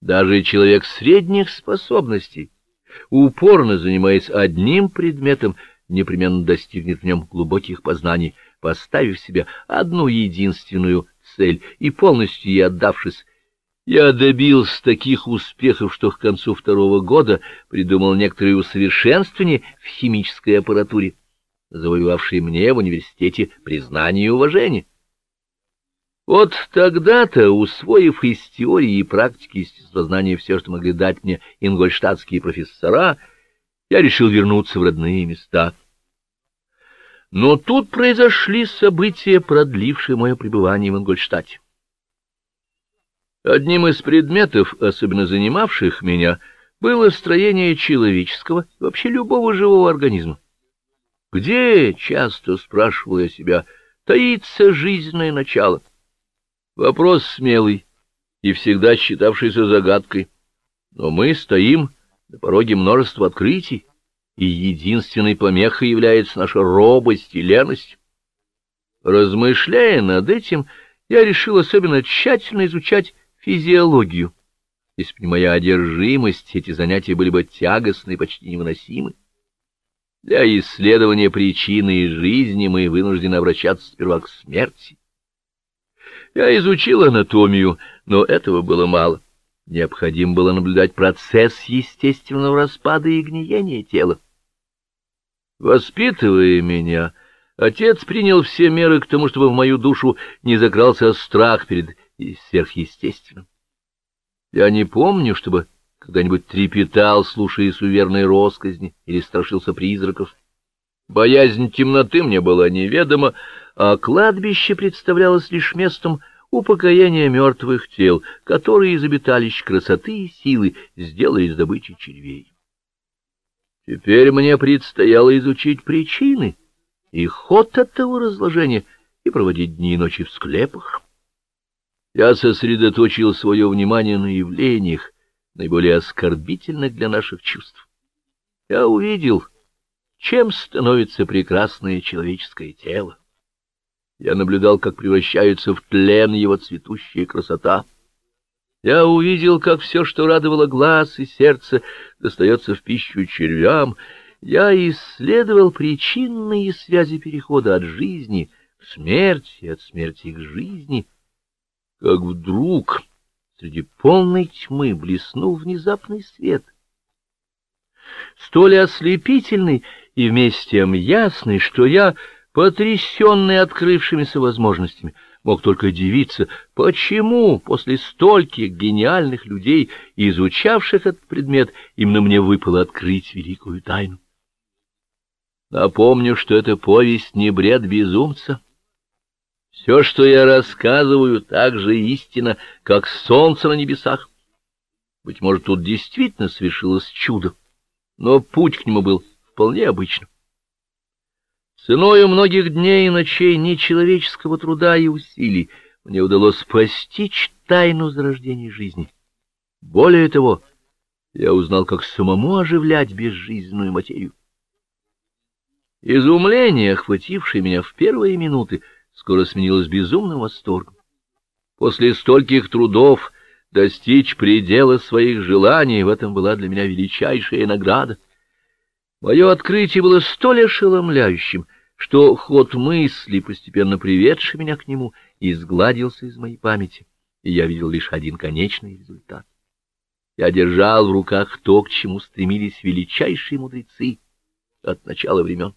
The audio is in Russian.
Даже человек средних способностей, упорно занимаясь одним предметом, непременно достигнет в нем глубоких познаний, поставив себе одну единственную цель и полностью ей отдавшись. Я добился таких успехов, что к концу второго года придумал некоторые усовершенствования в химической аппаратуре, завоевавшие мне в университете признание и уважение. Вот тогда-то, усвоив из теории и практики естествознания все, что могли дать мне ингольштадтские профессора, я решил вернуться в родные места. Но тут произошли события, продлившие мое пребывание в Ингольштадте. Одним из предметов, особенно занимавших меня, было строение человеческого и вообще любого живого организма. Где, часто спрашивал я себя, таится жизненное начало? Вопрос смелый и всегда считавшийся загадкой. Но мы стоим на пороге множества открытий, и единственной помехой является наша робость и леность. Размышляя над этим, я решил особенно тщательно изучать физиологию. Если бы не моя одержимость, эти занятия были бы тягостны и почти невыносимы. Для исследования причины и жизни мы вынуждены обращаться сперва к смерти. Я изучил анатомию, но этого было мало. Необходимо было наблюдать процесс естественного распада и гниения тела. Воспитывая меня, отец принял все меры к тому, чтобы в мою душу не закрался страх перед сверхъестественным. Я не помню, чтобы когда-нибудь трепетал, слушая суверной росказни, или страшился призраков. Боязнь темноты мне была неведома, а кладбище представлялось лишь местом упокоения мертвых тел, которые из обиталищ красоты и силы сделали добычей червей. Теперь мне предстояло изучить причины и ход этого разложения и проводить дни и ночи в склепах. Я сосредоточил свое внимание на явлениях, наиболее оскорбительных для наших чувств. Я увидел, чем становится прекрасное человеческое тело. Я наблюдал, как превращается в тлен его цветущая красота. Я увидел, как все, что радовало глаз и сердце, достается в пищу червям. Я исследовал причинные связи перехода от жизни к смерти, от смерти к жизни. Как вдруг среди полной тьмы блеснул внезапный свет. Столь ослепительный и вместе тем ясный, что я потрясенный открывшимися возможностями, мог только удивиться, почему после стольких гениальных людей, изучавших этот предмет, именно мне выпало открыть великую тайну. Напомню, что это повесть не бред безумца. Все, что я рассказываю, так же истина, как солнце на небесах. Быть может, тут действительно совершилось чудо, но путь к нему был вполне обычным. Ценою многих дней и ночей нечеловеческого труда и усилий мне удалось постичь тайну зарождения жизни. Более того, я узнал, как самому оживлять безжизненную материю. Изумление, охватившее меня в первые минуты, скоро сменилось безумным восторгом. После стольких трудов достичь предела своих желаний в этом была для меня величайшая награда. Мое открытие было столь ошеломляющим — что ход мысли, постепенно приведший меня к нему, изгладился из моей памяти, и я видел лишь один конечный результат. Я держал в руках то, к чему стремились величайшие мудрецы от начала времен.